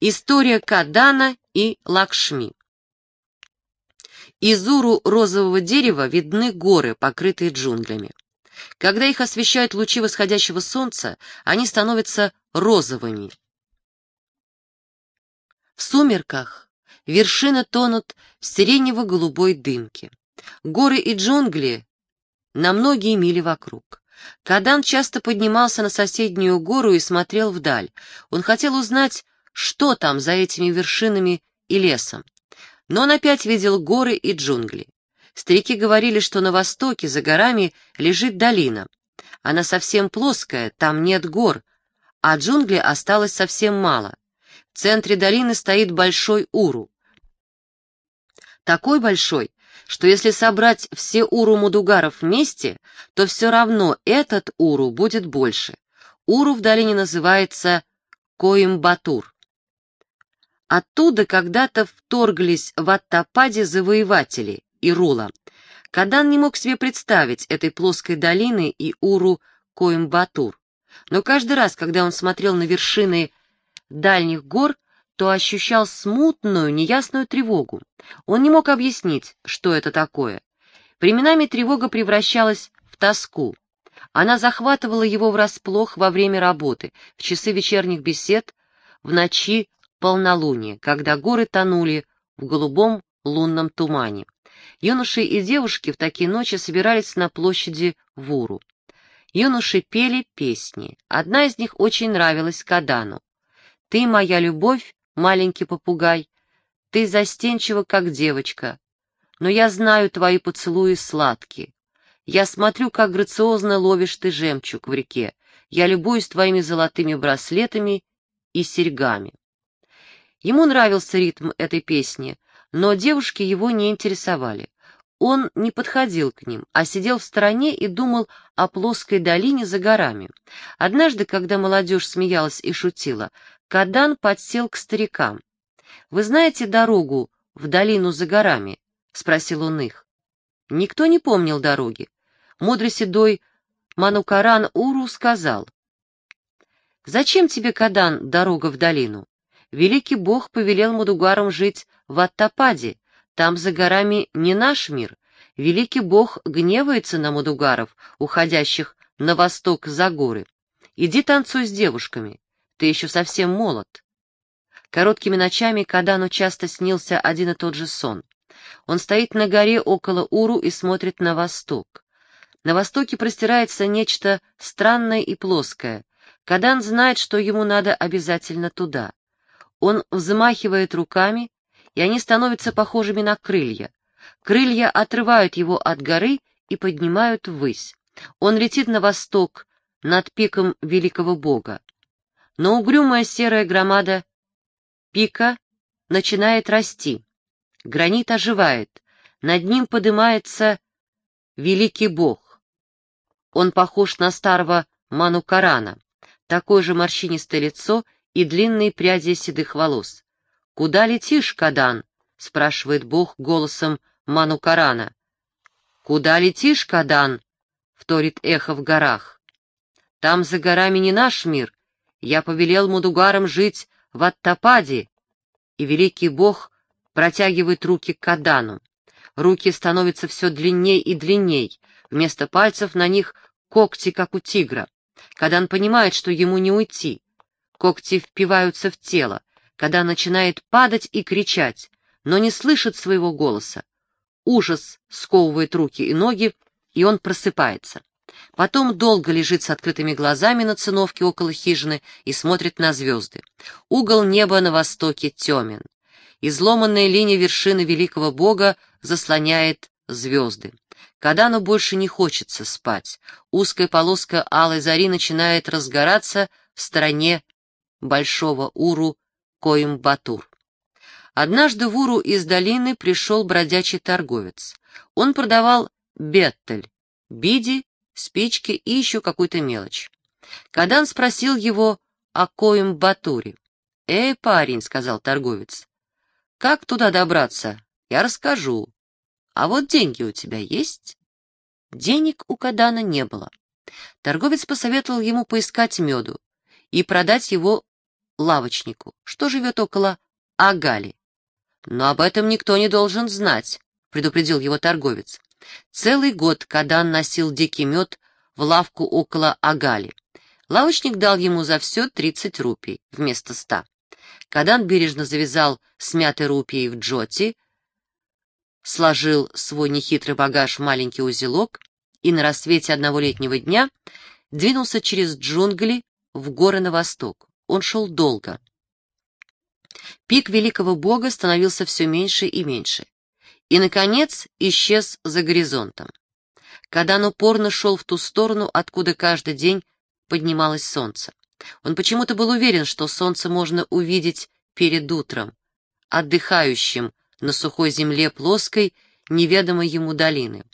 История Кадана и Лакшми. Из уру розового дерева видны горы, покрытые джунглями. Когда их освещают лучи восходящего солнца, они становятся розовыми. В сумерках вершины тонут в сиренево-голубой дымке. Горы и джунгли на многие мили вокруг. Кадан часто поднимался на соседнюю гору и смотрел вдаль. Он хотел узнать, что там за этими вершинами и лесом. Но он опять видел горы и джунгли. Старики говорили, что на востоке, за горами, лежит долина. Она совсем плоская, там нет гор, а джунглей осталось совсем мало. В центре долины стоит большой уру. Такой большой, что если собрать все уру Мудугаров вместе, то все равно этот уру будет больше. Уру в долине называется Коимбатур. Оттуда когда-то вторглись в Аттападе завоеватели Ирула. Кадан не мог себе представить этой плоской долины и Уру Коимбатур. Но каждый раз, когда он смотрел на вершины дальних гор, то ощущал смутную, неясную тревогу. Он не мог объяснить, что это такое. Временами тревога превращалась в тоску. Она захватывала его врасплох во время работы, в часы вечерних бесед, в ночи полнолуния, когда горы тонули в голубом лунном тумане. Юноши и девушки в такие ночи собирались на площади Вуру. Юноши пели песни. Одна из них очень нравилась Кадану. «Ты моя любовь, маленький попугай, ты застенчива, как девочка, но я знаю твои поцелуи сладкие. Я смотрю, как грациозно ловишь ты жемчуг в реке, я любуюсь твоими золотыми браслетами и серьгами». Ему нравился ритм этой песни, но девушки его не интересовали. Он не подходил к ним, а сидел в стороне и думал о плоской долине за горами. Однажды, когда молодежь смеялась и шутила, Кадан подсел к старикам. «Вы знаете дорогу в долину за горами?» — спросил он их. Никто не помнил дороги. Мудрый седой Манукаран Уру сказал, «Зачем тебе, Кадан, дорога в долину? Великий Бог повелел Мудугарам жить в Аттападе, там за горами не наш мир. Великий Бог гневается на Мудугаров, уходящих на восток за горы. Иди танцуй с девушками ты еще совсем молод. Короткими ночами Кадану часто снился один и тот же сон. Он стоит на горе около Уру и смотрит на восток. На востоке простирается нечто странное и плоское. Кадан знает, что ему надо обязательно туда. Он взмахивает руками, и они становятся похожими на крылья. Крылья отрывают его от горы и поднимают ввысь. Он летит на восток, над пиком великого бога но угрюмая серая громада пика начинает расти. Гранит оживает, над ним поднимается великий бог. Он похож на старого Манукарана, такое же морщинистое лицо и длинные пряди седых волос. «Куда летишь, Кадан?» — спрашивает бог голосом Манукарана. «Куда летишь, Кадан?» — вторит эхо в горах. «Там за горами не наш мир, я повелел Мудугарам жить в Аттападе, и великий бог протягивает руки к Кадану. Руки становятся все длинней и длинней, вместо пальцев на них когти, как у тигра. Кадан понимает, что ему не уйти. Когти впиваются в тело, когда начинает падать и кричать, но не слышит своего голоса. Ужас сковывает руки и ноги, и он просыпается. Потом долго лежит с открытыми глазами на циновке около хижины и смотрит на звезды. Угол неба на востоке темен. Изломанная линия вершины великого бога заслоняет звезды. Кадану больше не хочется спать. Узкая полоска алой зари начинает разгораться в стороне большого Уру Коимбатур. Однажды в Уру из долины пришел бродячий торговец. Он продавал беттель, биди спички и еще какую-то мелочь. Кадан спросил его о коем Батуре. «Эй, парень», — сказал торговец, — «как туда добраться? Я расскажу. А вот деньги у тебя есть?» Денег у Кадана не было. Торговец посоветовал ему поискать меду и продать его лавочнику, что живет около Агали. «Но об этом никто не должен знать», — предупредил его торговец. Целый год Кадан носил дикий мед в лавку около Агали. Лавочник дал ему за все 30 рупий вместо ста. Кадан бережно завязал смятой рупией в джоти, сложил свой нехитрый багаж в маленький узелок и на рассвете одного летнего дня двинулся через джунгли в горы на восток. Он шел долго. Пик великого бога становился все меньше и меньше. И, наконец, исчез за горизонтом. Кадан упорно шел в ту сторону, откуда каждый день поднималось солнце. Он почему-то был уверен, что солнце можно увидеть перед утром, отдыхающим на сухой земле плоской, неведомой ему долины.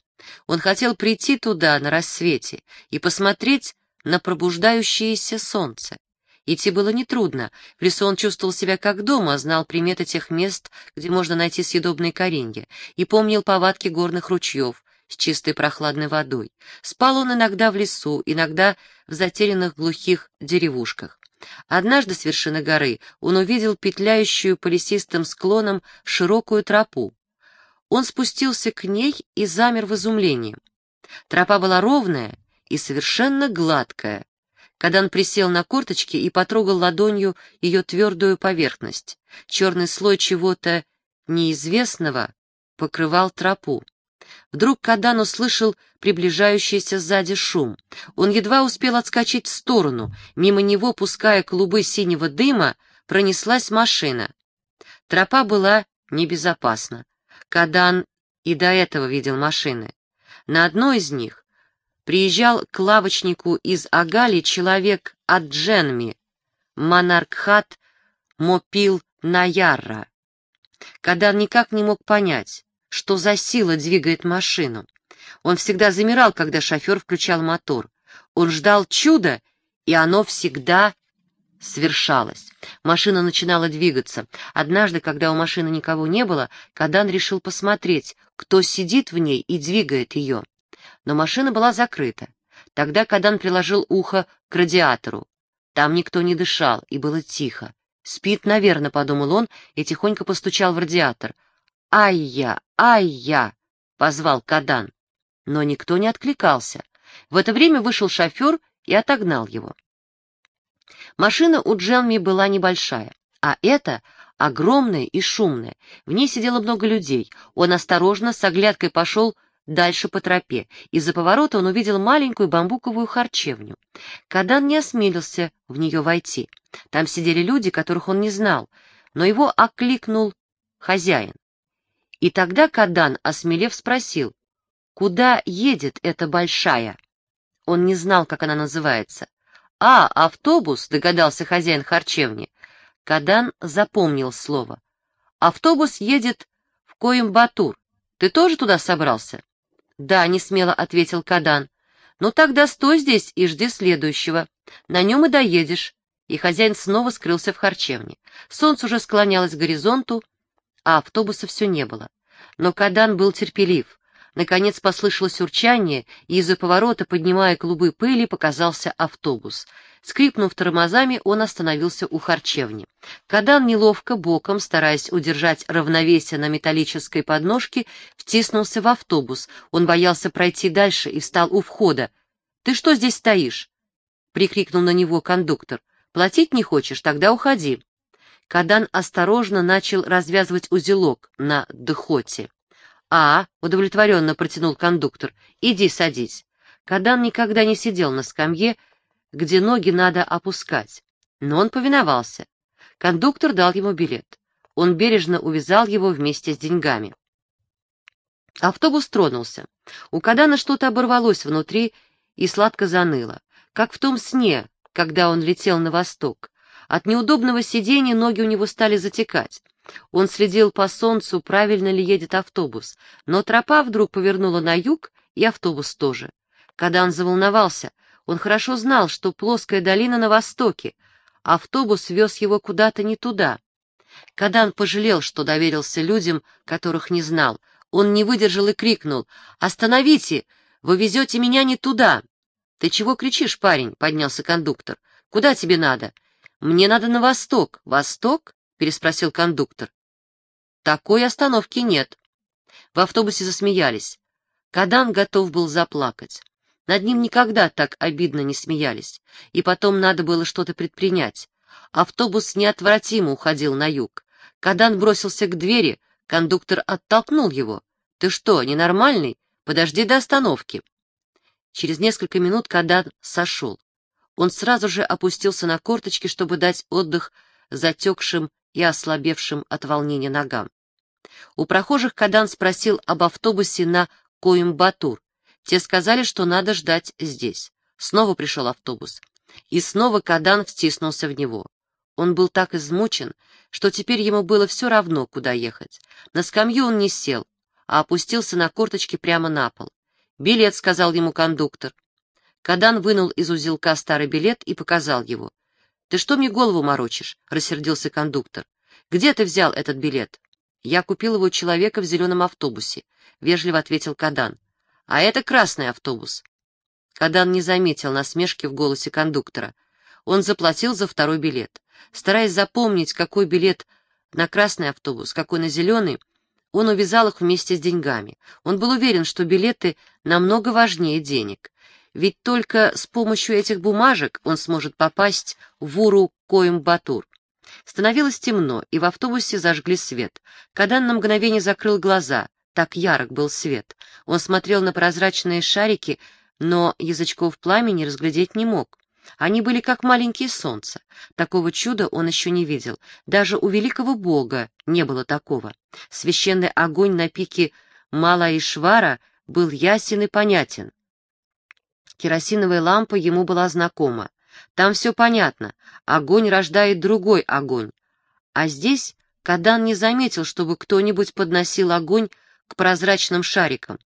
Он хотел прийти туда на рассвете и посмотреть на пробуждающееся солнце. Идти было нетрудно. В лесу он чувствовал себя как дома, знал приметы тех мест, где можно найти съедобные коренья, и помнил повадки горных ручьев с чистой прохладной водой. Спал он иногда в лесу, иногда в затерянных глухих деревушках. Однажды с вершины горы он увидел петляющую по лесистым склонам широкую тропу. Он спустился к ней и замер в изумлении. Тропа была ровная и совершенно гладкая, Кадан присел на корточки и потрогал ладонью ее твердую поверхность. Черный слой чего-то неизвестного покрывал тропу. Вдруг Кадан услышал приближающийся сзади шум. Он едва успел отскочить в сторону. Мимо него, пуская клубы синего дыма, пронеслась машина. Тропа была небезопасна. Кадан и до этого видел машины. На одной из них приезжал к лавочнику из Агали человек от Дженми, Монаркхат Мопил Наярра. Кадан никак не мог понять, что за сила двигает машину. Он всегда замирал, когда шофер включал мотор. Он ждал чуда, и оно всегда свершалось. Машина начинала двигаться. Однажды, когда у машины никого не было, Кадан решил посмотреть, кто сидит в ней и двигает ее но машина была закрыта. Тогда Кадан приложил ухо к радиатору. Там никто не дышал, и было тихо. «Спит, наверное», — подумал он и тихонько постучал в радиатор. «Ай-я! Ай-я!» — позвал Кадан. Но никто не откликался. В это время вышел шофер и отогнал его. Машина у Джелми была небольшая, а эта огромная и шумная. В ней сидело много людей. Он осторожно, с оглядкой пошел дальше по тропе. Из-за поворота он увидел маленькую бамбуковую харчевню. Кадан не осмелился в нее войти. Там сидели люди, которых он не знал, но его окликнул хозяин. И тогда Кадан, осмелев, спросил, куда едет эта большая? Он не знал, как она называется. «А, автобус», — догадался хозяин харчевни. Кадан запомнил слово. «Автобус едет в Коимбатур. Ты тоже туда собрался?» «Да», — несмело ответил Кадан. «Ну тогда стой здесь и жди следующего. На нем и доедешь». И хозяин снова скрылся в харчевне. Солнце уже склонялось к горизонту, а автобуса все не было. Но Кадан был терпелив. Наконец послышалось урчание, и из-за поворота, поднимая клубы пыли, показался автобус. Скрипнув тормозами, он остановился у харчевни. Кадан неловко, боком, стараясь удержать равновесие на металлической подножке, втиснулся в автобус. Он боялся пройти дальше и встал у входа. «Ты что здесь стоишь?» — прикрикнул на него кондуктор. «Платить не хочешь? Тогда уходи». Кадан осторожно начал развязывать узелок на дхоте. «А», — удовлетворенно протянул кондуктор, — «иди садись». Кадан никогда не сидел на скамье, где ноги надо опускать. Но он повиновался. Кондуктор дал ему билет. Он бережно увязал его вместе с деньгами. Автобус тронулся. У Кадана что-то оборвалось внутри и сладко заныло, как в том сне, когда он летел на восток. От неудобного сидения ноги у него стали затекать. Он следил по солнцу, правильно ли едет автобус, но тропа вдруг повернула на юг, и автобус тоже. Кадан заволновался — он хорошо знал, что плоская долина на востоке, автобус вез его куда-то не туда. Кадан пожалел, что доверился людям, которых не знал. Он не выдержал и крикнул «Остановите! Вы везете меня не туда!» «Ты чего кричишь, парень?» — поднялся кондуктор. «Куда тебе надо?» «Мне надо на восток». «Восток?» — переспросил кондуктор. «Такой остановки нет». В автобусе засмеялись. Кадан готов был заплакать. Над ним никогда так обидно не смеялись. И потом надо было что-то предпринять. Автобус неотвратимо уходил на юг. Кадан бросился к двери, кондуктор оттолкнул его. «Ты что, ненормальный? Подожди до остановки». Через несколько минут Кадан сошел. Он сразу же опустился на корточки, чтобы дать отдых затекшим и ослабевшим от волнения ногам. У прохожих Кадан спросил об автобусе на Коимбатур. Те сказали, что надо ждать здесь. Снова пришел автобус. И снова Кадан втиснулся в него. Он был так измучен, что теперь ему было все равно, куда ехать. На скамью он не сел, а опустился на корточки прямо на пол. «Билет», — сказал ему кондуктор. Кадан вынул из узелка старый билет и показал его. «Ты что мне голову морочишь?» — рассердился кондуктор. «Где ты взял этот билет?» «Я купил его у человека в зеленом автобусе», — вежливо ответил Кадан. «А это красный автобус». Кадан не заметил насмешки в голосе кондуктора. Он заплатил за второй билет. Стараясь запомнить, какой билет на красный автобус, какой на зеленый, он увязал их вместе с деньгами. Он был уверен, что билеты намного важнее денег. Ведь только с помощью этих бумажек он сможет попасть в Уру-Коимбатур. Становилось темно, и в автобусе зажгли свет. Кадан на мгновение закрыл глаза, так ярок был свет. Он смотрел на прозрачные шарики, но язычков пламени разглядеть не мог. Они были как маленькие солнца. Такого чуда он еще не видел. Даже у великого бога не было такого. Священный огонь на пике Малаишвара был ясен и понятен. Керосиновая лампа ему была знакома. Там все понятно. Огонь рождает другой огонь. А здесь Кадан не заметил, чтобы кто-нибудь подносил огонь к прозрачным шарикам.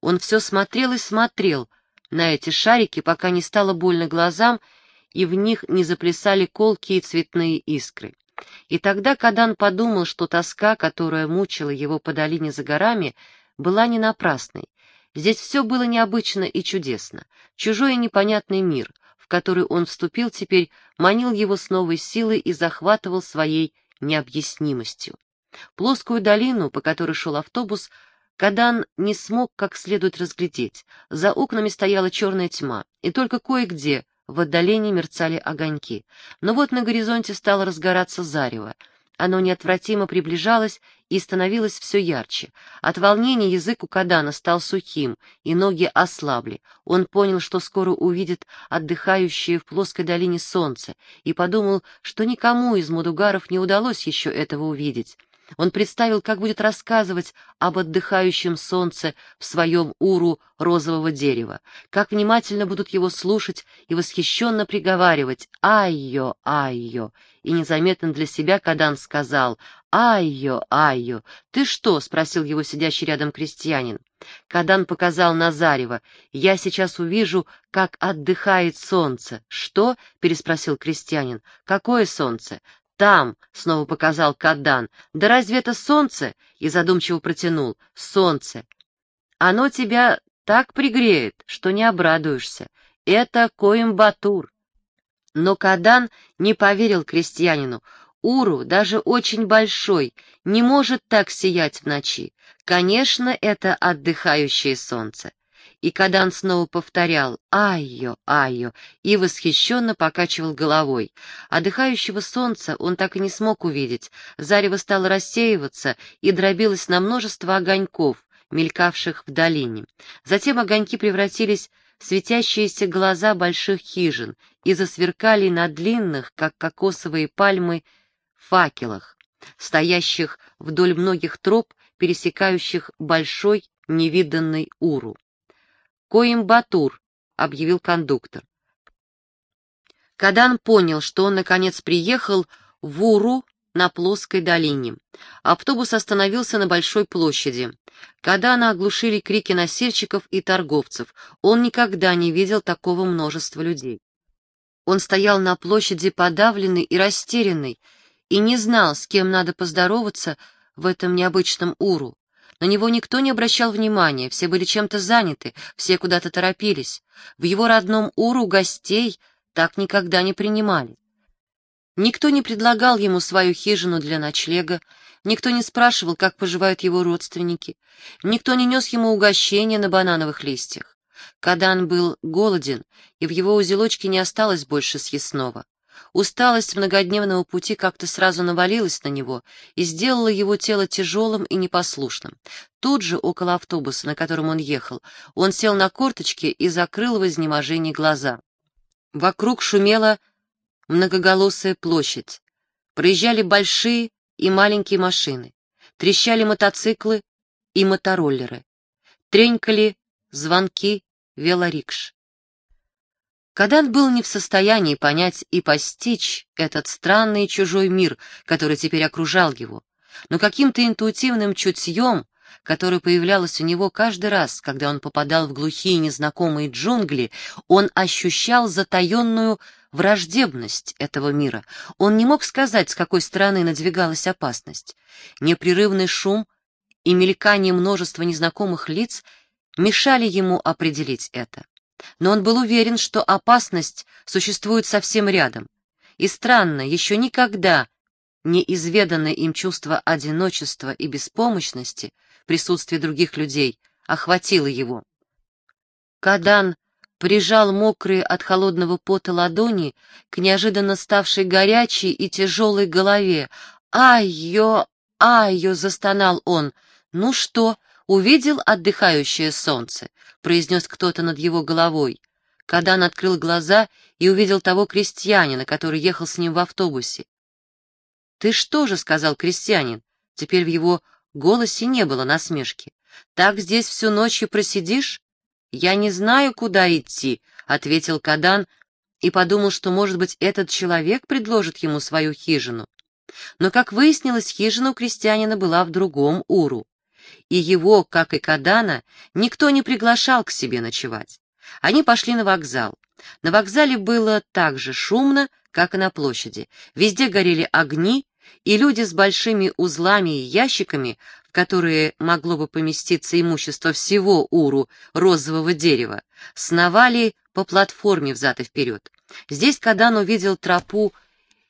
Он все смотрел и смотрел на эти шарики, пока не стало больно глазам, и в них не заплясали колкие цветные искры. И тогда Кадан подумал, что тоска, которая мучила его по долине за горами, была не напрасной. Здесь все было необычно и чудесно. Чужой и непонятный мир, в который он вступил теперь, манил его с новой силой и захватывал своей необъяснимостью. Плоскую долину, по которой шел автобус, Кадан не смог как следует разглядеть. За окнами стояла черная тьма, и только кое-где в отдалении мерцали огоньки. Но вот на горизонте стало разгораться зарево. Оно неотвратимо приближалось и становилось все ярче. От волнения язык у Кадана стал сухим, и ноги ослабли. Он понял, что скоро увидит отдыхающее в плоской долине солнце, и подумал, что никому из мудугаров не удалось еще этого увидеть. Он представил, как будет рассказывать об отдыхающем солнце в своем уру розового дерева, как внимательно будут его слушать и восхищенно приговаривать «Айо, айо!» И незаметно для себя Кадан сказал «Айо, айо!» «Ты что?» — спросил его сидящий рядом крестьянин. Кадан показал на зарево. «Я сейчас увижу, как отдыхает солнце». «Что?» — переспросил крестьянин. «Какое солнце?» «Там!» — снова показал Кадан. «Да разве это солнце?» — и задумчиво протянул. «Солнце! Оно тебя так пригреет, что не обрадуешься. Это Коимбатур!» Но Кадан не поверил крестьянину. Уру, даже очень большой, не может так сиять в ночи. Конечно, это отдыхающее солнце. И Кадан снова повторял «Айо, айо» и восхищенно покачивал головой. Отдыхающего солнца он так и не смог увидеть. Зарево стало рассеиваться и дробилось на множество огоньков, мелькавших в долине. Затем огоньки превратились в светящиеся глаза больших хижин и засверкали на длинных, как кокосовые пальмы, факелах, стоящих вдоль многих троп, пересекающих большой невиданный Уру. «Коимбатур», — объявил кондуктор. Кадан понял, что он, наконец, приехал в Уру на плоской долине. Автобус остановился на большой площади. Кадана оглушили крики носильщиков и торговцев. Он никогда не видел такого множества людей. Он стоял на площади подавленный и растерянный, и не знал, с кем надо поздороваться в этом необычном Уру. На него никто не обращал внимания, все были чем-то заняты, все куда-то торопились. В его родном Уру гостей так никогда не принимали. Никто не предлагал ему свою хижину для ночлега, никто не спрашивал, как поживают его родственники, никто не нес ему угощения на банановых листьях. Кадан был голоден, и в его узелочке не осталось больше съестного. Усталость многодневного пути как-то сразу навалилась на него и сделала его тело тяжелым и непослушным. Тут же, около автобуса, на котором он ехал, он сел на корточки и закрыл в изнеможении глаза. Вокруг шумела многоголосая площадь. Проезжали большие и маленькие машины, трещали мотоциклы и мотороллеры, тренькали звонки велорикш. Кадан был не в состоянии понять и постичь этот странный чужой мир, который теперь окружал его, но каким-то интуитивным чутьем, которое появлялось у него каждый раз, когда он попадал в глухие незнакомые джунгли, он ощущал затаенную враждебность этого мира. Он не мог сказать, с какой стороны надвигалась опасность. Непрерывный шум и мелькание множества незнакомых лиц мешали ему определить это. Но он был уверен, что опасность существует совсем рядом. И странно, еще никогда неизведанное им чувство одиночества и беспомощности, присутствие других людей, охватило его. Кадан прижал мокрые от холодного пота ладони к неожиданно ставшей горячей и тяжелой голове. «Ай-ё! Ай-ё!» — застонал он. «Ну что, увидел отдыхающее солнце?» — произнес кто-то над его головой. Кадан открыл глаза и увидел того крестьянина, который ехал с ним в автобусе. «Ты что же?» — сказал крестьянин. Теперь в его голосе не было насмешки. «Так здесь всю ночь и просидишь?» «Я не знаю, куда идти», — ответил Кадан и подумал, что, может быть, этот человек предложит ему свою хижину. Но, как выяснилось, хижина у крестьянина была в другом Уру, и его, как и Кадана, никто не приглашал к себе ночевать. Они пошли на вокзал. На вокзале было так же шумно, как и на площади. Везде горели огни, и люди с большими узлами и ящиками в которые могло бы поместиться имущество всего Уру розового дерева, сновали по платформе взад и вперед. Здесь Кадан увидел тропу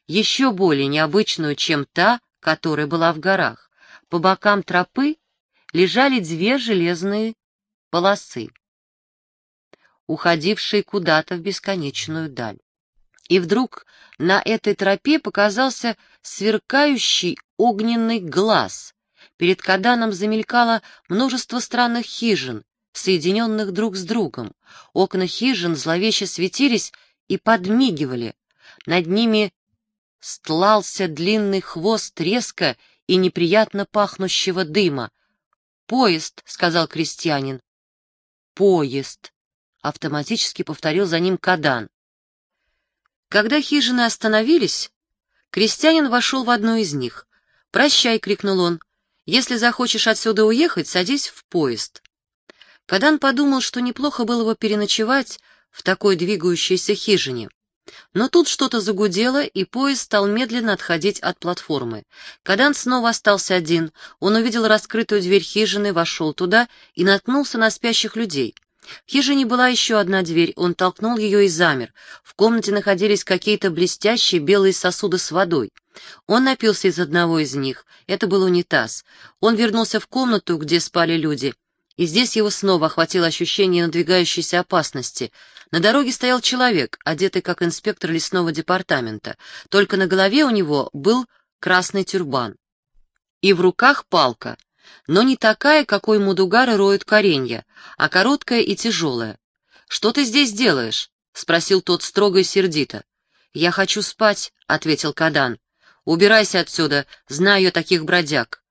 еще более необычную, чем та, которая была в горах. По бокам тропы лежали две железные полосы, уходившие куда-то в бесконечную даль. И вдруг на этой тропе показался сверкающий огненный глаз, Перед Каданом замелькало множество странных хижин, соединенных друг с другом. Окна хижин зловеще светились и подмигивали. Над ними стлался длинный хвост треска и неприятно пахнущего дыма. «Поезд», — сказал крестьянин. «Поезд», — автоматически повторил за ним Кадан. Когда хижины остановились, крестьянин вошел в одну из них. «Прощай», — крикнул он, если захочешь отсюда уехать, садись в поезд. Кадан подумал, что неплохо было бы переночевать в такой двигающейся хижине. Но тут что-то загудело, и поезд стал медленно отходить от платформы. Кадан снова остался один. Он увидел раскрытую дверь хижины, вошел туда и наткнулся на спящих людей. В хижине была еще одна дверь, он толкнул ее и замер. В комнате находились какие-то блестящие белые сосуды с водой. Он напился из одного из них, это был унитаз. Он вернулся в комнату, где спали люди, и здесь его снова охватило ощущение надвигающейся опасности. На дороге стоял человек, одетый как инспектор лесного департамента, только на голове у него был красный тюрбан. И в руках палка — но не такая, какой мудугары роют коренья, а короткая и тяжелая. «Что ты здесь делаешь?» — спросил тот строго и сердито. «Я хочу спать», — ответил Кадан. «Убирайся отсюда, знаю я таких бродяг».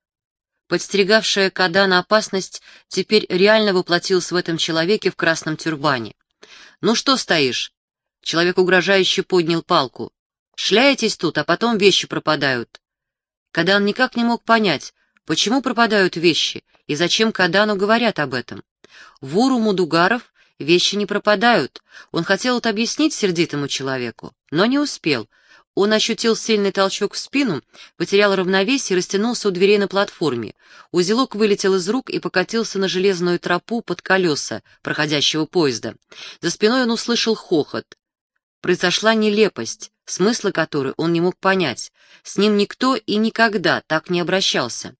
Подстерегавшая Кадана опасность теперь реально воплотилась в этом человеке в красном тюрбане. «Ну что стоишь?» Человек угрожающе поднял палку. «Шляетесь тут, а потом вещи пропадают». Кадан никак не мог понять, Почему пропадают вещи и зачем Кадану говорят об этом? В Уру Мудугаров вещи не пропадают. Он хотел это объяснить сердитому человеку, но не успел. Он ощутил сильный толчок в спину, потерял равновесие и растянулся у дверей на платформе. Узелок вылетел из рук и покатился на железную тропу под колеса проходящего поезда. За спиной он услышал хохот. Произошла нелепость. смысла которой он не мог понять. С ним никто и никогда так не обращался.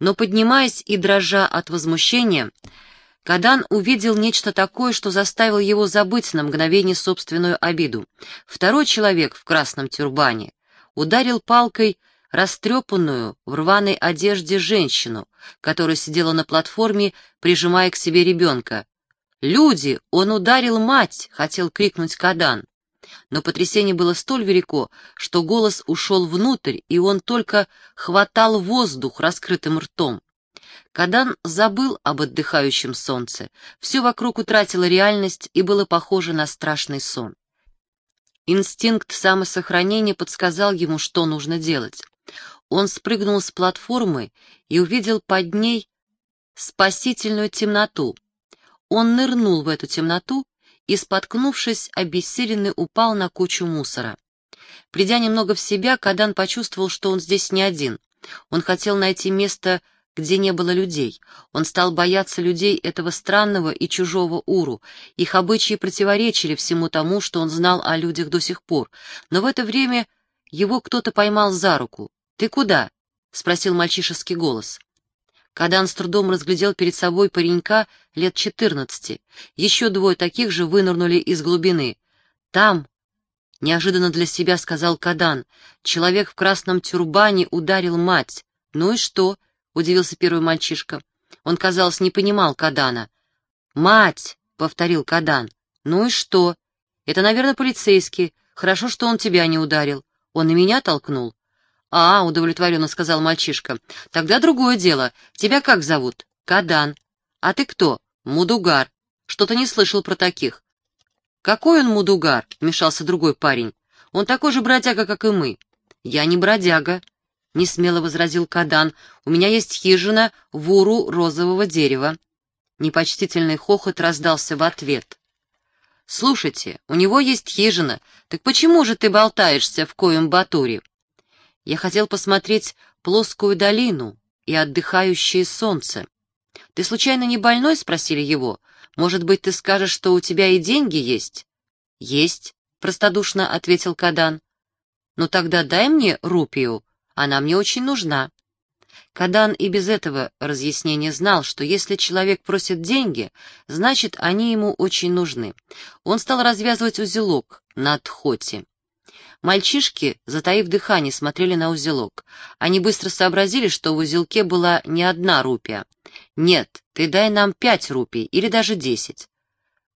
Но, поднимаясь и дрожа от возмущения, Кадан увидел нечто такое, что заставило его забыть на мгновение собственную обиду. Второй человек в красном тюрбане ударил палкой растрепанную в рваной одежде женщину, которая сидела на платформе, прижимая к себе ребенка. «Люди! Он ударил мать!» — хотел крикнуть Кадан. Но потрясение было столь велико, что голос ушел внутрь, и он только хватал воздух раскрытым ртом. Кадан забыл об отдыхающем солнце. Все вокруг утратило реальность и было похоже на страшный сон. Инстинкт самосохранения подсказал ему, что нужно делать. Он спрыгнул с платформы и увидел под ней спасительную темноту. Он нырнул в эту темноту и, споткнувшись, обессиленный упал на кучу мусора. Придя немного в себя, Кадан почувствовал, что он здесь не один. Он хотел найти место, где не было людей. Он стал бояться людей этого странного и чужого Уру. Их обычаи противоречили всему тому, что он знал о людях до сих пор. Но в это время его кто-то поймал за руку. «Ты куда?» — спросил мальчишеский голос. Кадан с трудом разглядел перед собой паренька лет четырнадцати. Еще двое таких же вынырнули из глубины. «Там», — неожиданно для себя сказал Кадан, — «человек в красном тюрбане ударил мать». «Ну и что?» — удивился первый мальчишка. Он, казалось, не понимал Кадана. «Мать!» — повторил Кадан. «Ну и что? Это, наверное, полицейский. Хорошо, что он тебя не ударил. Он и меня толкнул. «А, — удовлетворенно сказал мальчишка, — тогда другое дело. Тебя как зовут?» «Кадан». «А ты кто?» «Мудугар. Что-то не слышал про таких». «Какой он мудугар?» — вмешался другой парень. «Он такой же бродяга, как и мы». «Я не бродяга», — несмело возразил Кадан. «У меня есть хижина в уру розового дерева». Непочтительный хохот раздался в ответ. «Слушайте, у него есть хижина, так почему же ты болтаешься в коем батуре?» Я хотел посмотреть плоскую долину и отдыхающее солнце. Ты случайно не больной? спросили его. Может быть, ты скажешь, что у тебя и деньги есть? Есть, простодушно ответил Кадан. Ну тогда дай мне рупию, она мне очень нужна. Кадан и без этого разъяснения знал, что если человек просит деньги, значит, они ему очень нужны. Он стал развязывать узелок на тхоте. Мальчишки, затаив дыхание, смотрели на узелок. Они быстро сообразили, что в узелке была не одна рупия. «Нет, ты дай нам пять рупий или даже десять».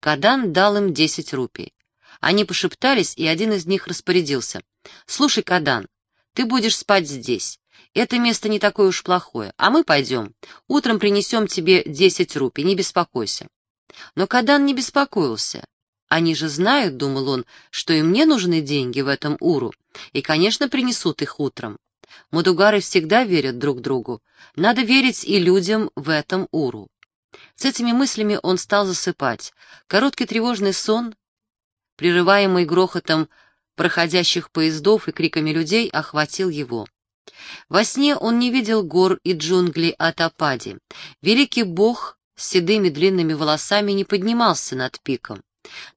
Кадан дал им десять рупий. Они пошептались, и один из них распорядился. «Слушай, Кадан, ты будешь спать здесь. Это место не такое уж плохое, а мы пойдем. Утром принесем тебе десять рупий, не беспокойся». Но Кадан не беспокоился. Они же знают, — думал он, — что и мне нужны деньги в этом уру, и, конечно, принесут их утром. Мудугары всегда верят друг другу. Надо верить и людям в этом уру. С этими мыслями он стал засыпать. Короткий тревожный сон, прерываемый грохотом проходящих поездов и криками людей, охватил его. Во сне он не видел гор и джунглей Атапади. Великий бог с седыми длинными волосами не поднимался над пиком.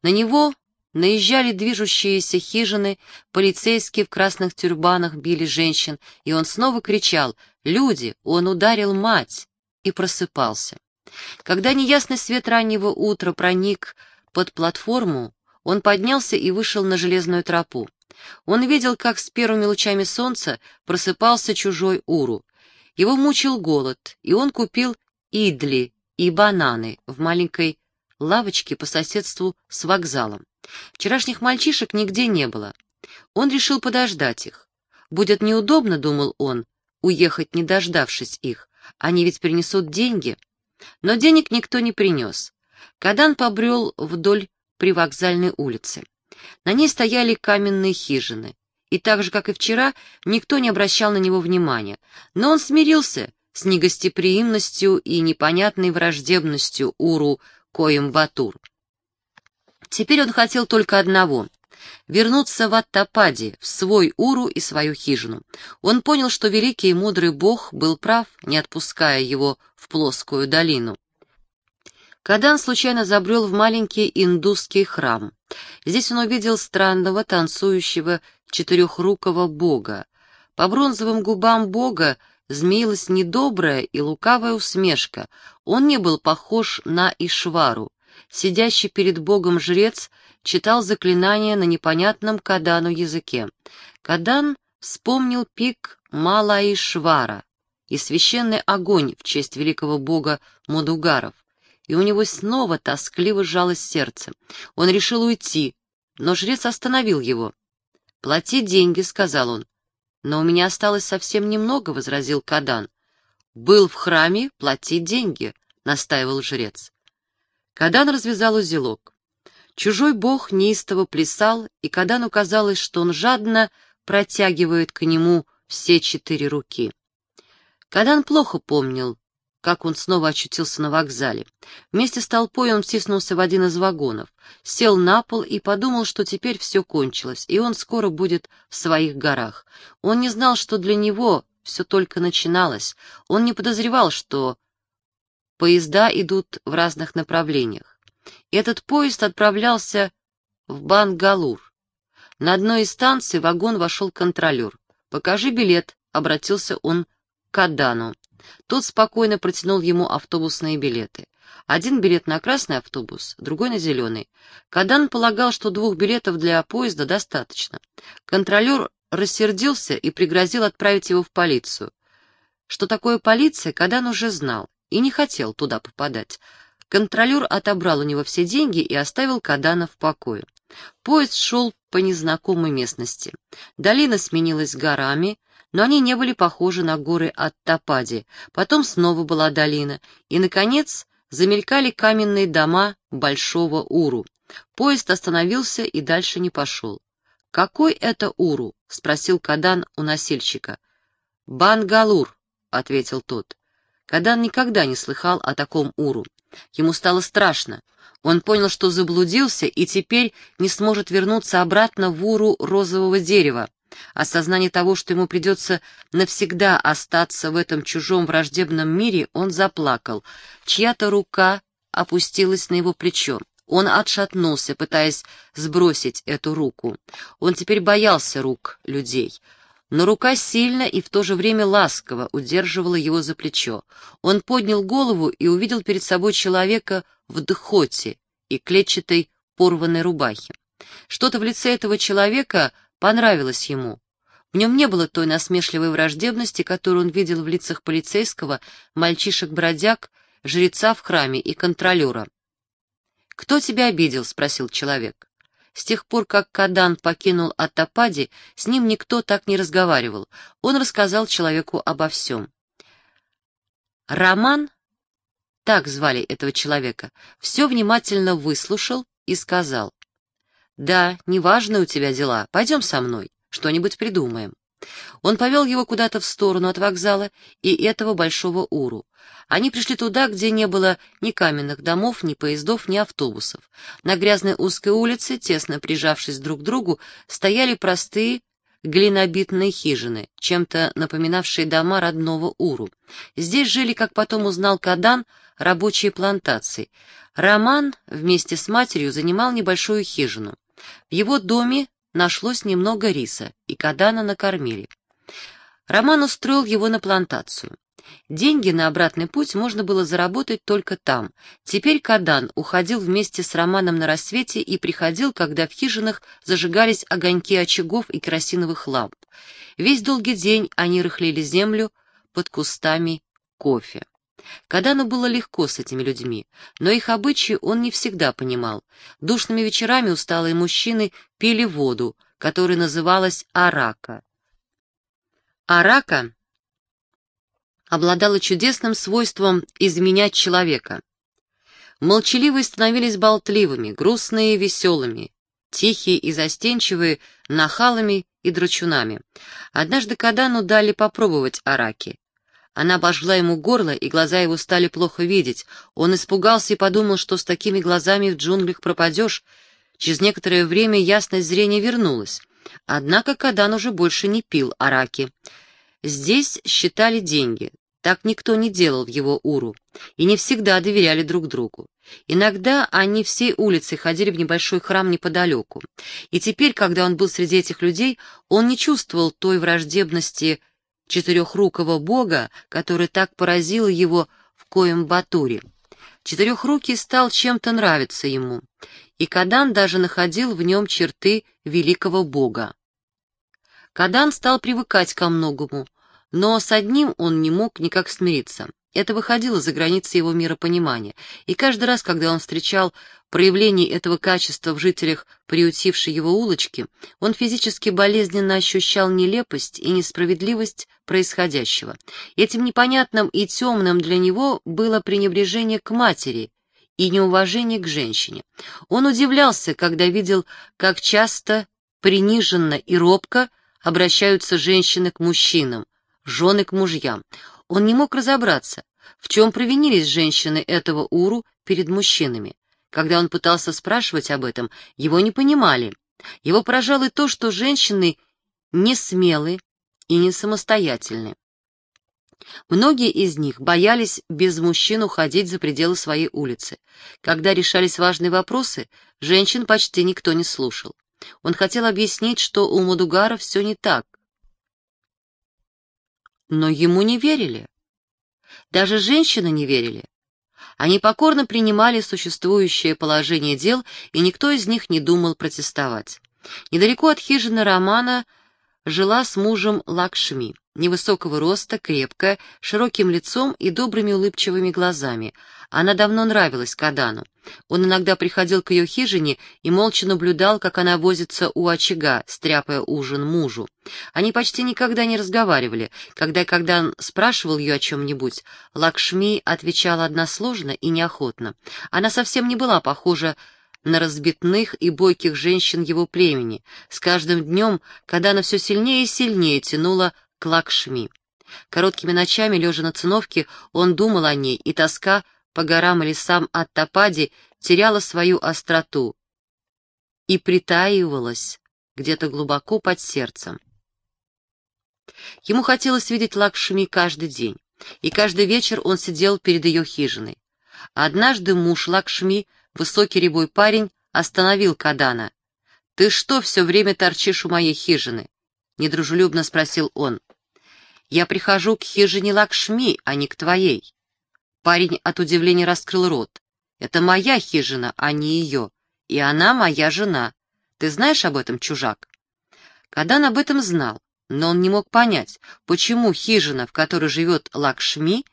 На него наезжали движущиеся хижины, полицейские в красных тюрбанах били женщин, и он снова кричал «Люди! Он ударил мать!» и просыпался. Когда неясный свет раннего утра проник под платформу, он поднялся и вышел на железную тропу. Он видел, как с первыми лучами солнца просыпался чужой Уру. Его мучил голод, и он купил идли и бананы в маленькой лавочки по соседству с вокзалом. Вчерашних мальчишек нигде не было. Он решил подождать их. Будет неудобно, думал он, уехать, не дождавшись их. Они ведь принесут деньги. Но денег никто не принес. Кадан побрел вдоль привокзальной улицы. На ней стояли каменные хижины. И так же, как и вчера, никто не обращал на него внимания. Но он смирился с негостеприимностью и непонятной враждебностью Уру Коимбатур. Теперь он хотел только одного — вернуться в Аттапади, в свой Уру и свою хижину. Он понял, что великий и мудрый бог был прав, не отпуская его в плоскую долину. Кадан случайно забрел в маленький индусский храм. Здесь он увидел странного танцующего четырехрукого бога. По бронзовым губам бога змеилась недобрая и лукавая усмешка. Он не был похож на Ишвару. Сидящий перед богом жрец читал заклинания на непонятном Кадану языке. Кадан вспомнил пик Малаишвара и священный огонь в честь великого бога Мудугаров, и у него снова тоскливо сжалось сердце. Он решил уйти, но жрец остановил его. «Плати деньги», — сказал он. «Но у меня осталось совсем немного», — возразил Кадан. «Был в храме, плати деньги», — настаивал жрец. Кадан развязал узелок. Чужой бог неистово плясал, и Кадану казалось, что он жадно протягивает к нему все четыре руки. Кадан плохо помнил, как он снова очутился на вокзале. Вместе с толпой он втиснулся в один из вагонов, сел на пол и подумал, что теперь все кончилось, и он скоро будет в своих горах. Он не знал, что для него все только начиналось. Он не подозревал, что поезда идут в разных направлениях. Этот поезд отправлялся в Бангалур. На одной из станций вагон вошел контролер. «Покажи билет», — обратился он к Адану. Тот спокойно протянул ему автобусные билеты. Один билет на красный автобус, другой на зеленый. Кадан полагал, что двух билетов для поезда достаточно. Контролер рассердился и пригрозил отправить его в полицию. Что такое полиция, Кадан уже знал и не хотел туда попадать. Контролер отобрал у него все деньги и оставил Кадана в покое. Поезд шел по незнакомой местности. Долина сменилась горами, но они не были похожи на горы от Топади. Потом снова была долина, и, наконец, замелькали каменные дома Большого Уру. Поезд остановился и дальше не пошел. «Какой это Уру?» — спросил Кадан у носильщика. «Бангалур», — ответил тот. Кадан никогда не слыхал о таком Уру. Ему стало страшно. Он понял, что заблудился и теперь не сможет вернуться обратно в Уру розового дерева. Осознание того, что ему придется навсегда остаться в этом чужом враждебном мире, он заплакал. Чья-то рука опустилась на его плечо. Он отшатнулся, пытаясь сбросить эту руку. Он теперь боялся рук людей. Но рука сильно и в то же время ласково удерживала его за плечо. Он поднял голову и увидел перед собой человека в дхоте и клетчатой порванной рубахе. Что-то в лице этого человека понравилось ему. В нем не было той насмешливой враждебности, которую он видел в лицах полицейского, мальчишек-бродяг, жреца в храме и контролера. «Кто тебя обидел?» — спросил человек. С тех пор, как Кадан покинул Атапади, с ним никто так не разговаривал. Он рассказал человеку обо всем. Роман, так звали этого человека, все внимательно выслушал и сказал. «Да, неважно у тебя дела. Пойдем со мной. Что-нибудь придумаем». Он повел его куда-то в сторону от вокзала и этого большого Уру. Они пришли туда, где не было ни каменных домов, ни поездов, ни автобусов. На грязной узкой улице, тесно прижавшись друг к другу, стояли простые глинобитные хижины, чем-то напоминавшие дома родного Уру. Здесь жили, как потом узнал Кадан, рабочие плантации. Роман вместе с матерью занимал небольшую хижину. В его доме нашлось немного риса, и Кадана накормили. Роман устроил его на плантацию. Деньги на обратный путь можно было заработать только там. Теперь Кадан уходил вместе с Романом на рассвете и приходил, когда в хижинах зажигались огоньки очагов и керосиновых ламп. Весь долгий день они рыхлили землю под кустами кофе. Кадану было легко с этими людьми, но их обычаи он не всегда понимал. Душными вечерами усталые мужчины пили воду, которая называлась арака. Арака обладала чудесным свойством изменять человека. Молчаливые становились болтливыми, грустные веселыми, тихие и застенчивые — нахалами и драчунами. Однажды Кадану дали попробовать араки. Она обожгла ему горло, и глаза его стали плохо видеть. Он испугался и подумал, что с такими глазами в джунглях пропадешь. Через некоторое время ясность зрения вернулась. Однако Кадан уже больше не пил араки. Здесь считали деньги. Так никто не делал в его Уру, и не всегда доверяли друг другу. Иногда они всей улицей ходили в небольшой храм неподалеку, и теперь, когда он был среди этих людей, он не чувствовал той враждебности четырехрукого бога, которая так поразила его в Коимбатуре. Четырехрукий стал чем-то нравиться ему, и Кадан даже находил в нем черты великого бога. Кадан стал привыкать ко многому, но с одним он не мог никак смириться. Это выходило за границы его миропонимания, и каждый раз, когда он встречал проявление этого качества в жителях приютившей его улочки, он физически болезненно ощущал нелепость и несправедливость происходящего. Этим непонятным и темным для него было пренебрежение к матери и неуважение к женщине. Он удивлялся, когда видел, как часто, приниженно и робко обращаются женщины к мужчинам, жены к мужьям. Он не мог разобраться, в чем провинились женщины этого Уру перед мужчинами. Когда он пытался спрашивать об этом, его не понимали. Его поражало то, что женщины не смелы и не самостоятельны. Многие из них боялись без мужчин уходить за пределы своей улицы. Когда решались важные вопросы, женщин почти никто не слушал. Он хотел объяснить, что у Мадугара все не так, но ему не верили. Даже женщины не верили. Они покорно принимали существующее положение дел, и никто из них не думал протестовать. Недалеко от хижины Романа жила с мужем Лакшми невысокого роста, крепкая, широким лицом и добрыми улыбчивыми глазами. Она давно нравилась Кадану. Он иногда приходил к ее хижине и молча наблюдал, как она возится у очага, стряпая ужин мужу. Они почти никогда не разговаривали. Когда Кадан спрашивал ее о чем-нибудь, Лакшми отвечала односложно и неохотно. Она совсем не была похожа на разбитных и бойких женщин его племени. С каждым днем Кадана все сильнее и сильнее тянула к Лакшми. Короткими ночами, лежа на циновке, он думал о ней, и тоска по горам и лесам от Топади теряла свою остроту и притаивалась где-то глубоко под сердцем. Ему хотелось видеть Лакшми каждый день, и каждый вечер он сидел перед ее хижиной. Однажды муж Лакшми, высокий рябой парень, остановил Кадана. «Ты что все время торчишь у моей хижины?» — недружелюбно спросил он. Я прихожу к хижине Лакшми, а не к твоей. Парень от удивления раскрыл рот. Это моя хижина, а не ее. И она моя жена. Ты знаешь об этом, чужак? Кадан об этом знал, но он не мог понять, почему хижина, в которой живет Лакшми,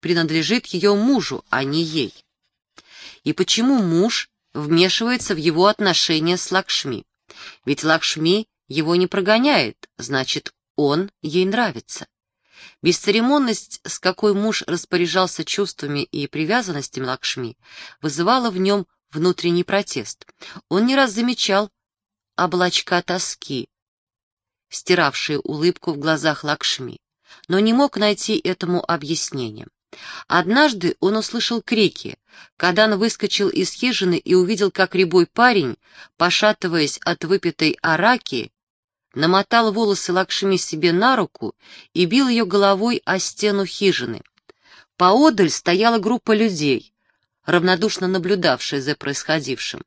принадлежит ее мужу, а не ей. И почему муж вмешивается в его отношения с Лакшми? Ведь Лакшми его не прогоняет, значит, он ей нравится. Бесцеремонность, с какой муж распоряжался чувствами и привязанностями Лакшми, вызывала в нем внутренний протест. Он не раз замечал облачка тоски, стиравшие улыбку в глазах Лакшми, но не мог найти этому объяснения. Однажды он услышал крики. Кадан выскочил из хижины и увидел, как рябой парень, пошатываясь от выпитой араки, намотал волосы Лакшми себе на руку и бил ее головой о стену хижины. Поодаль стояла группа людей, равнодушно наблюдавшая за происходившим.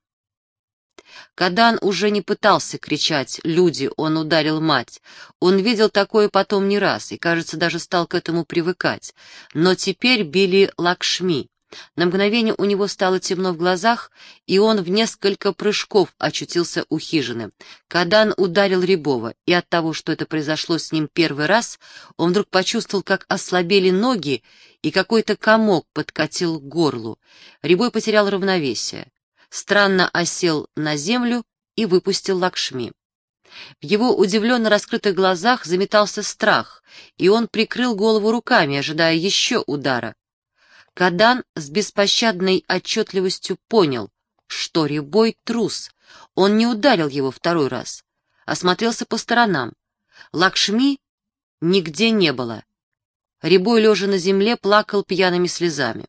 Кадан уже не пытался кричать «Люди!» он ударил мать. Он видел такое потом не раз и, кажется, даже стал к этому привыкать. Но теперь били Лакшми. На мгновение у него стало темно в глазах, и он в несколько прыжков очутился у хижины. Кадан ударил Рябова, и от того, что это произошло с ним первый раз, он вдруг почувствовал, как ослабели ноги, и какой-то комок подкатил к горлу. Рябой потерял равновесие. Странно осел на землю и выпустил Лакшми. В его удивленно раскрытых глазах заметался страх, и он прикрыл голову руками, ожидая еще удара. Кадан с беспощадной отчетливостью понял, что Рябой трус. Он не ударил его второй раз. Осмотрелся по сторонам. Лакшми нигде не было. Рябой, лежа на земле, плакал пьяными слезами.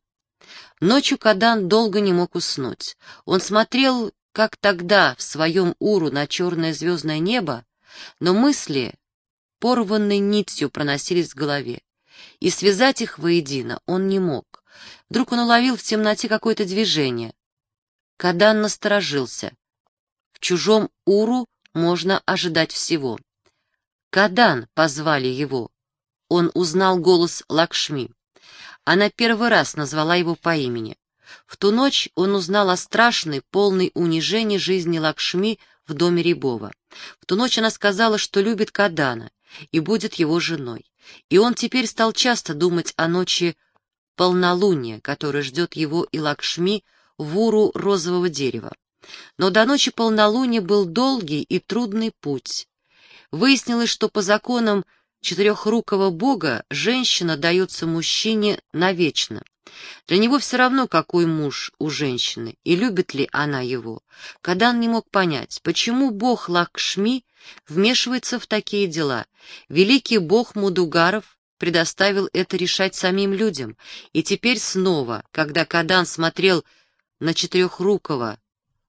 Ночью Кадан долго не мог уснуть. Он смотрел, как тогда, в своем уру на черное звездное небо, но мысли, порванной нитью, проносились в голове. и связать их воедино он не мог. Вдруг он уловил в темноте какое-то движение. Кадан насторожился. В чужом Уру можно ожидать всего. «Кадан!» — позвали его. Он узнал голос Лакшми. Она первый раз назвала его по имени. В ту ночь он узнал о страшной, полной унижении жизни Лакшми в доме Рябова. В ту ночь она сказала, что любит Кадана и будет его женой. И он теперь стал часто думать о ночи полнолуния, которая ждет его и Лакшми в уру розового дерева. Но до ночи полнолуния был долгий и трудный путь. Выяснилось, что по законам четырехрукого бога женщина дается мужчине навечно. Для него все равно, какой муж у женщины, и любит ли она его. Кадан не мог понять, почему бог Лакшми вмешивается в такие дела. Великий бог Мудугаров предоставил это решать самим людям, и теперь снова, когда Кадан смотрел на Четырехрукого,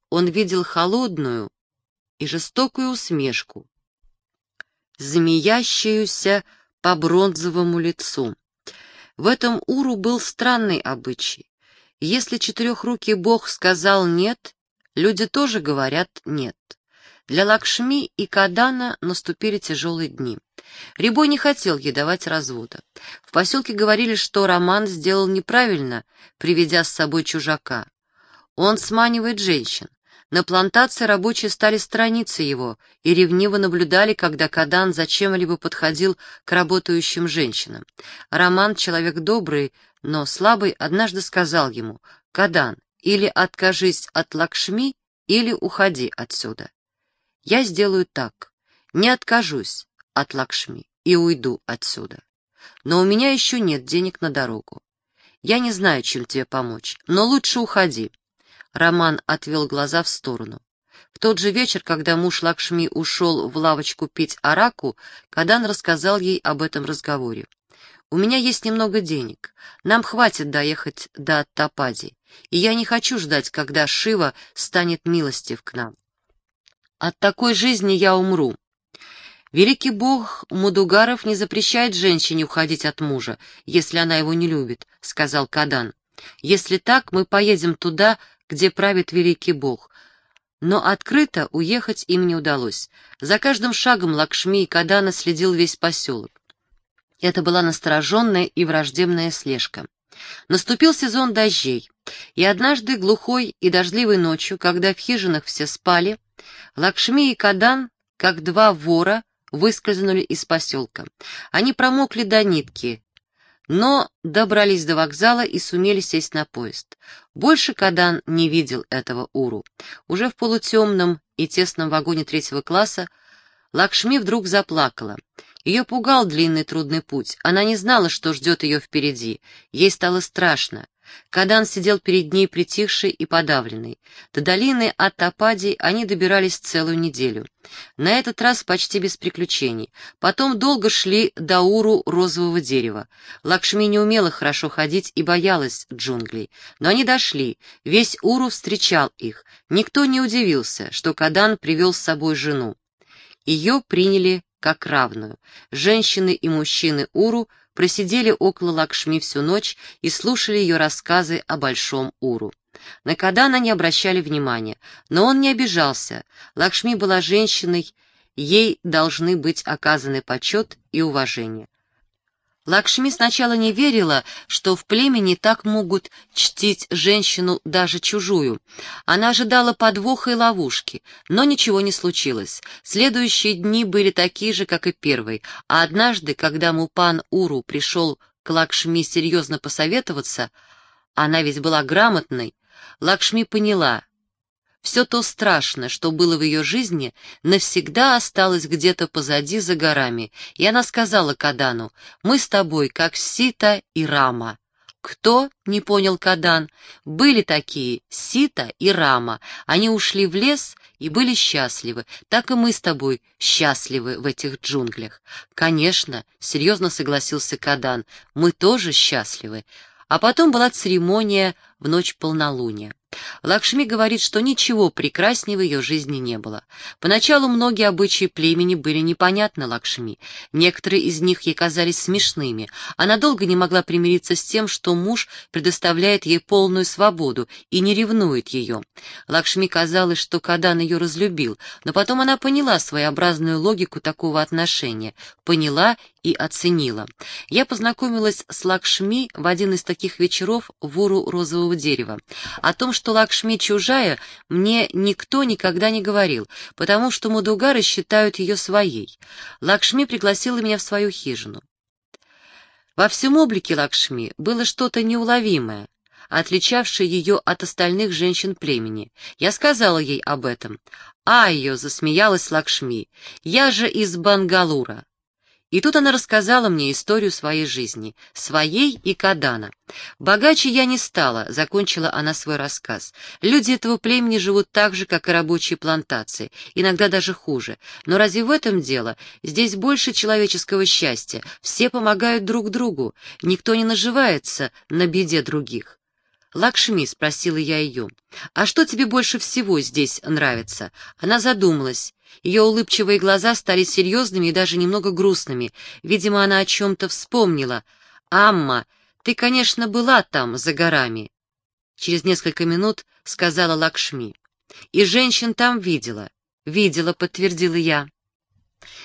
он видел холодную и жестокую усмешку, змеящуюся по бронзовому лицу. В этом Уру был странный обычай. Если четырехрукий бог сказал «нет», люди тоже говорят «нет». Для Лакшми и Кадана наступили тяжелые дни. Рябой не хотел ей давать развода. В поселке говорили, что Роман сделал неправильно, приведя с собой чужака. Он сманивает женщин. На плантации рабочие стали сторониться его и ревниво наблюдали, когда Кадан зачем-либо подходил к работающим женщинам. Роман, человек добрый, но слабый, однажды сказал ему, «Кадан, или откажись от Лакшми, или уходи отсюда». «Я сделаю так, не откажусь от Лакшми и уйду отсюда. Но у меня еще нет денег на дорогу. Я не знаю, чем тебе помочь, но лучше уходи. Роман отвел глаза в сторону. В тот же вечер, когда муж Лакшми ушел в лавочку пить араку, Кадан рассказал ей об этом разговоре. «У меня есть немного денег. Нам хватит доехать до Тапади, и я не хочу ждать, когда Шива станет милостив к нам. От такой жизни я умру. Великий бог Мудугаров не запрещает женщине уходить от мужа, если она его не любит», — сказал Кадан. «Если так, мы поедем туда, где правит великий бог. Но открыто уехать им не удалось. За каждым шагом Лакшми и Кадана следил весь поселок. Это была настороженная и враждебная слежка. Наступил сезон дождей, и однажды глухой и дождливой ночью, когда в хижинах все спали, Лакшми и Кадан, как два вора, выскользнули из поселка. Они промокли до нитки, но добрались до вокзала и сумели сесть на поезд. Больше Кадан не видел этого Уру. Уже в полутемном и тесном вагоне третьего класса Лакшми вдруг заплакала. Ее пугал длинный трудный путь. Она не знала, что ждет ее впереди. Ей стало страшно. Кадан сидел перед ней притихший и подавленный. До долины от Тапади они добирались целую неделю. На этот раз почти без приключений. Потом долго шли до Уру розового дерева. Лакшми не умела хорошо ходить и боялась джунглей. Но они дошли. Весь Уру встречал их. Никто не удивился, что Кадан привел с собой жену. Ее приняли как равную. Женщины и мужчины Уру просидели около Лакшми всю ночь и слушали ее рассказы о Большом Уру. На Кадана не обращали внимания, но он не обижался. Лакшми была женщиной, ей должны быть оказаны почет и уважение. Лакшми сначала не верила, что в племени так могут чтить женщину даже чужую. Она ожидала подвоха и ловушки, но ничего не случилось. Следующие дни были такие же, как и первый, а однажды, когда Мупан Уру пришел к Лакшми серьезно посоветоваться, она ведь была грамотной, Лакшми поняла, все то страшное, что было в ее жизни, навсегда осталось где-то позади за горами, и она сказала Кадану, «Мы с тобой, как Сита и Рама». «Кто?» — не понял Кадан. «Были такие, Сита и Рама. Они ушли в лес и были счастливы. Так и мы с тобой счастливы в этих джунглях». «Конечно», — серьезно согласился Кадан, — «мы тоже счастливы». А потом была церемония в ночь полнолуния. Лакшми говорит, что ничего прекраснее в ее жизни не было. Поначалу многие обычаи племени были непонятны Лакшми. Некоторые из них ей казались смешными. Она долго не могла примириться с тем, что муж предоставляет ей полную свободу и не ревнует ее. Лакшми казалось, что Кадан ее разлюбил, но потом она поняла своеобразную логику такого отношения, поняла и оценила. Я познакомилась с Лакшми в один из таких вечеров в Уру розового дерева. О том, что Лакшми чужая, мне никто никогда не говорил, потому что мудугары считают ее своей. Лакшми пригласила меня в свою хижину. Во всем облике Лакшми было что-то неуловимое, отличавшее ее от остальных женщин племени. Я сказала ей об этом. «А ее!» — засмеялась Лакшми. «Я же из Бангалура». И тут она рассказала мне историю своей жизни, своей и Кадана. «Богаче я не стала», — закончила она свой рассказ. «Люди этого племени живут так же, как и рабочие плантации, иногда даже хуже. Но разве в этом дело? Здесь больше человеческого счастья, все помогают друг другу, никто не наживается на беде других». «Лакшми», — спросила я ее, — «а что тебе больше всего здесь нравится?» Она задумалась. Ее улыбчивые глаза стали серьезными и даже немного грустными. Видимо, она о чем-то вспомнила. «Амма, ты, конечно, была там, за горами». Через несколько минут сказала Лакшми. «И женщин там видела». «Видела», — подтвердила я.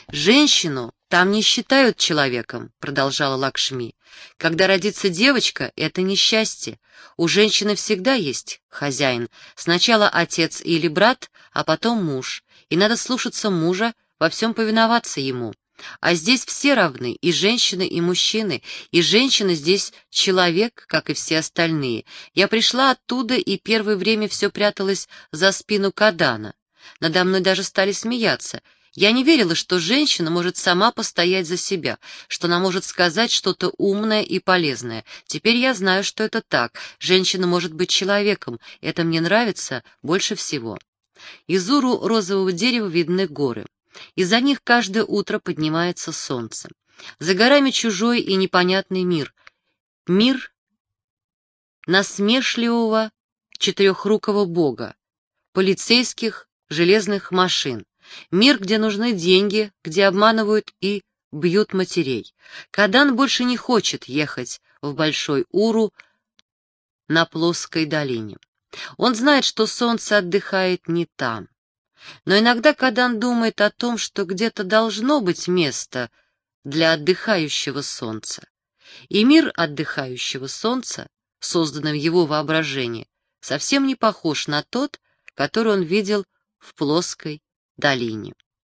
«Женщину там не считают человеком», — продолжала Лакшми. «Когда родится девочка, это несчастье. У женщины всегда есть хозяин. Сначала отец или брат, а потом муж. И надо слушаться мужа, во всем повиноваться ему. А здесь все равны, и женщины, и мужчины, и женщина здесь человек, как и все остальные. Я пришла оттуда, и первое время все пряталось за спину Кадана. Надо мной даже стали смеяться. Я не верила, что женщина может сама постоять за себя, что она может сказать что-то умное и полезное. Теперь я знаю, что это так. Женщина может быть человеком. Это мне нравится больше всего. Из уру розового дерева видны горы. Из-за них каждое утро поднимается солнце. За горами чужой и непонятный мир. Мир насмешливого четырехрукого бога, полицейских железных машин. Мир, где нужны деньги, где обманывают и бьют матерей. Кадан больше не хочет ехать в Большой Уру на плоской долине. Он знает, что солнце отдыхает не там. Но иногда Кадан думает о том, что где-то должно быть место для отдыхающего солнца. И мир отдыхающего солнца, созданный в его воображении, совсем не похож на тот, который он видел в плоской долине.